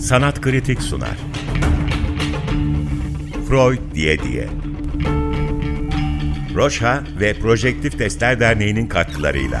Sanat Kritik sunar. Freud diye diye. Roşha ve Projektif Testler Derneği'nin katkılarıyla.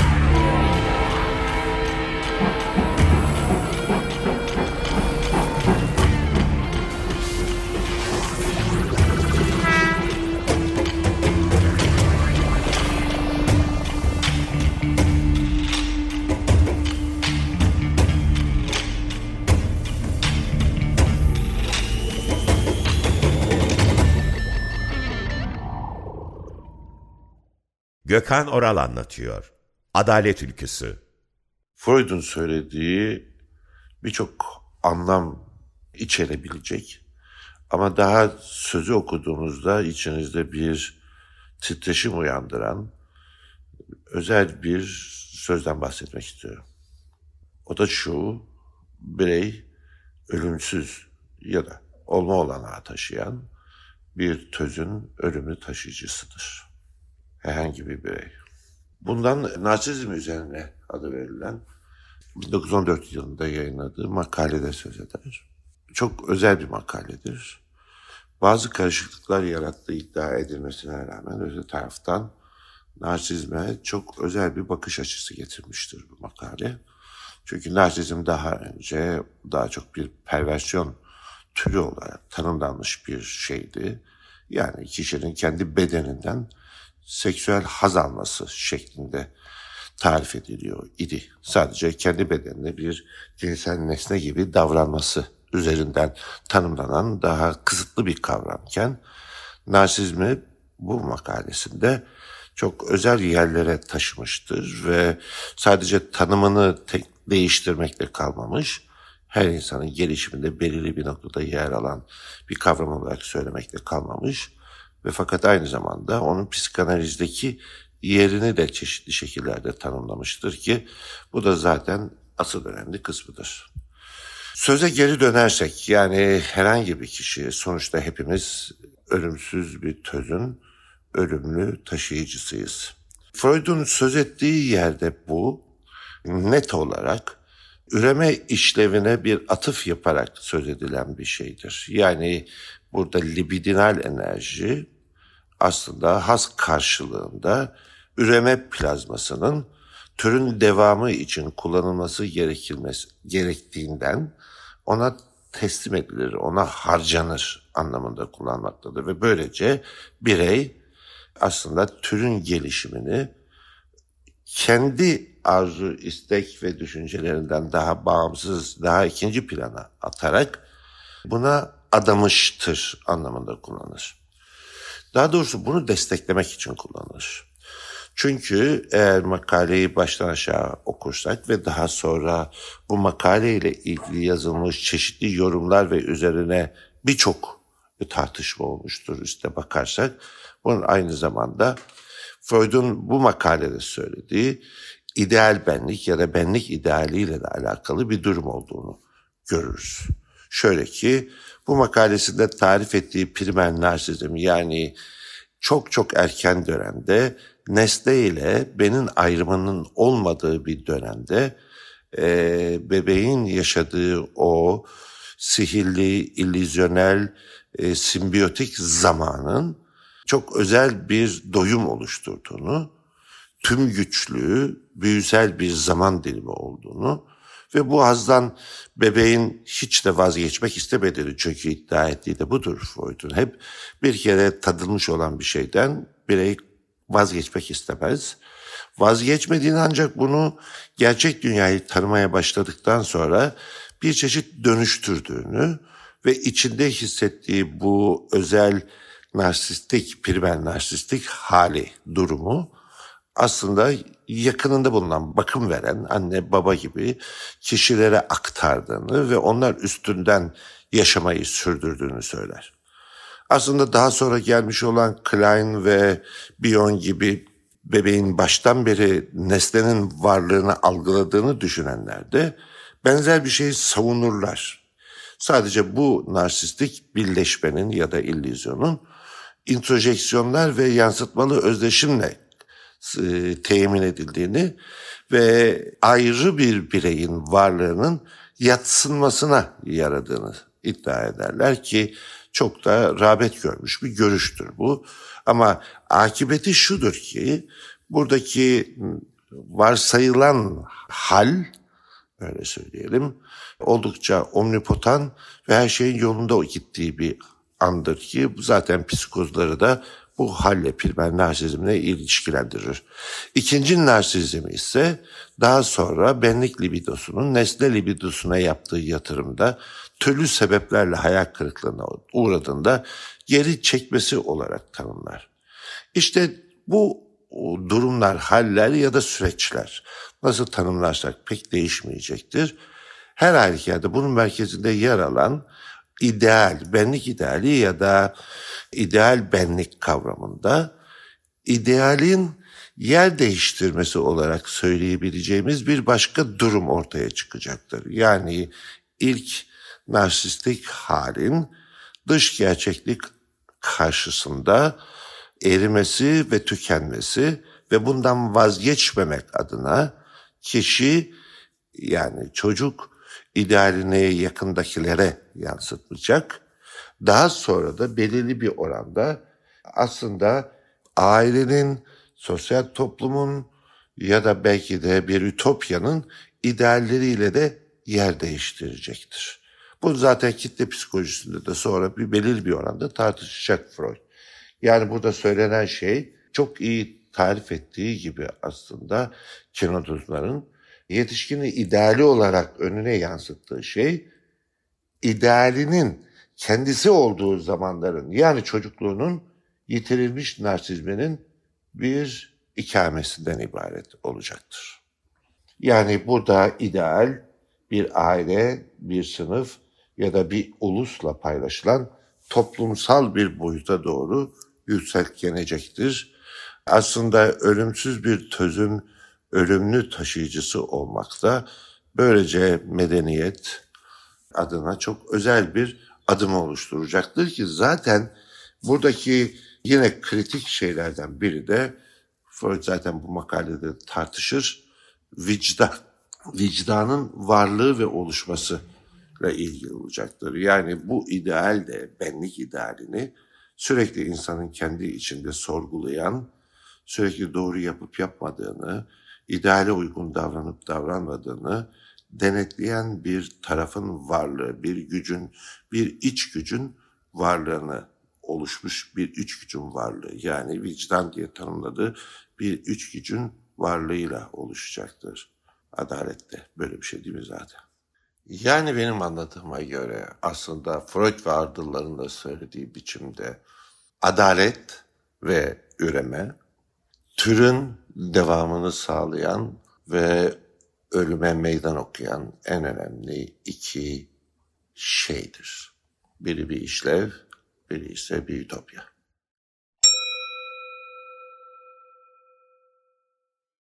Gökhan Oral anlatıyor. Adalet Ülküsü. Freud'un söylediği birçok anlam içerebilecek ama daha sözü okuduğunuzda içinizde bir titreşim uyandıran özel bir sözden bahsetmek istiyorum. O da şu, birey ölümsüz ya da olma olanağı taşıyan bir tözün ölümlü taşıyıcısıdır herhangi bir birey. Bundan narsizm üzerine adı verilen 1914 yılında yayınladığı makalede söz eder. Çok özel bir makaledir. Bazı karışıklıklar yarattığı iddia edilmesine rağmen öte taraftan narsizme çok özel bir bakış açısı getirmiştir bu makale. Çünkü narsizm daha önce daha çok bir perversiyon türü olarak tanımlanmış bir şeydi. Yani kişinin kendi bedeninden seksüel haz alması şeklinde tarif ediliyor idi. Sadece kendi bedenine bir cinsel nesne gibi davranması üzerinden tanımlanan daha kısıtlı bir kavramken narsizmi bu makalesinde çok özel yerlere taşımıştır ve sadece tanımını tek değiştirmekle kalmamış, her insanın gelişiminde belirli bir noktada yer alan bir kavram olarak söylemekle kalmamış, ve fakat aynı zamanda onun psikanalizdeki yerini de çeşitli şekillerde tanımlamıştır ki bu da zaten asıl önemli kısmıdır. Söze geri dönersek yani herhangi bir kişi sonuçta hepimiz ölümsüz bir tözün ölümlü taşıyıcısıyız. Freud'un söz ettiği yerde bu net olarak üreme işlevine bir atıf yaparak söz edilen bir şeydir. Yani burada libidinal enerji aslında has karşılığında üreme plazmasının türün devamı için kullanılması gerekilmesi gerektiğinden ona teslim edilir, ona harcanır anlamında kullanmaktadır ve böylece birey aslında türün gelişimini kendi arzu, istek ve düşüncelerinden daha bağımsız, daha ikinci plana atarak buna adamıştır anlamında kullanır. Daha doğrusu bunu desteklemek için kullanılır. Çünkü eğer makaleyi baştan aşağı okursak ve daha sonra bu makaleyle ilgili yazılmış çeşitli yorumlar ve üzerine birçok tartışma olmuştur üstte bakarsak. Bunun aynı zamanda Freud'un bu makalede söylediği ideal benlik ya da benlik idealiyle de alakalı bir durum olduğunu görürüz. Şöyle ki bu makalesinde tarif ettiği primer narsizm yani çok çok erken dönemde nesne ile benin ayrımının olmadığı bir dönemde e, bebeğin yaşadığı o sihirli, illüzyonel, e, simbiyotik zamanın çok özel bir doyum oluşturduğunu, tüm güçlü, büyüsel bir zaman dilimi olduğunu ve bu hazdan bebeğin hiç de vazgeçmek istemediğini çünkü iddia ettiği de budur Freud'un. Hep bir kere tadılmış olan bir şeyden birey vazgeçmek istemez. Vazgeçmediğini ancak bunu gerçek dünyayı tanımaya başladıktan sonra bir çeşit dönüştürdüğünü ve içinde hissettiği bu özel narsistik, primer narsistik hali, durumu aslında yakınında bulunan bakım veren anne baba gibi kişilere aktardığını ve onlar üstünden yaşamayı sürdürdüğünü söyler. Aslında daha sonra gelmiş olan Klein ve Bion gibi bebeğin baştan beri nesnenin varlığını algıladığını düşünenler de benzer bir şeyi savunurlar. Sadece bu narsistik birleşmenin ya da illüzyonun introjeksiyonlar ve yansıtmalı özdeşimle e, temin edildiğini ve ayrı bir bireyin varlığının yatsınmasına yaradığını iddia ederler ki çok da rağbet görmüş bir görüştür bu. Ama akibeti şudur ki buradaki varsayılan hal öyle söyleyelim oldukça omnipotan ve her şeyin yolunda gittiği bir andır ki zaten psikozları da bu halle primer narsizmle ilişkilendirir. İkinci narsizm ise daha sonra benlik libidosunun nesne libidosuna yaptığı yatırımda türlü sebeplerle hayal kırıklığına uğradığında geri çekmesi olarak tanımlar. İşte bu durumlar, haller ya da süreçler nasıl tanımlarsak pek değişmeyecektir. Her halükarda bunun merkezinde yer alan ideal, benlik ideali ya da ideal benlik kavramında idealin yer değiştirmesi olarak söyleyebileceğimiz bir başka durum ortaya çıkacaktır. Yani ilk narsistik halin dış gerçeklik karşısında erimesi ve tükenmesi ve bundan vazgeçmemek adına kişi yani çocuk idealini yakındakilere yansıtacak. Daha sonra da belirli bir oranda aslında ailenin, sosyal toplumun ya da belki de bir ütopyanın idealleriyle de yer değiştirecektir. Bu zaten kitle psikolojisinde de sonra bir belirli bir oranda tartışacak Freud. Yani burada söylenen şey çok iyi tarif ettiği gibi aslında Kenoduzların yetişkini ideali olarak önüne yansıttığı şey idealinin kendisi olduğu zamanların yani çocukluğunun yitirilmiş narsizminin bir ikamesinden ibaret olacaktır. Yani burada ideal bir aile, bir sınıf ya da bir ulusla paylaşılan toplumsal bir boyuta doğru yükselkenecektir. Aslında ölümsüz bir tözün ölümlü taşıyıcısı olmakta. Böylece medeniyet adına çok özel bir adım oluşturacaktır ki zaten buradaki yine kritik şeylerden biri de Freud zaten bu makalede tartışır. Vicdan, vicdanın varlığı ve oluşması ile ilgili olacaktır. Yani bu ideal de benlik idealini sürekli insanın kendi içinde sorgulayan, sürekli doğru yapıp yapmadığını, ideale uygun davranıp davranmadığını denetleyen bir tarafın varlığı, bir gücün, bir iç gücün varlığını oluşmuş bir iç gücün varlığı yani vicdan diye tanımladığı bir iç gücün varlığıyla oluşacaktır. Adalette böyle bir şey değil mi zaten? Yani benim anladığıma göre aslında Freud ve ardılların da söylediği biçimde adalet ve üreme türün devamını sağlayan ve ölüme meydan okuyan en önemli iki şeydir. Biri bir işlev, biri ise bir ütopya.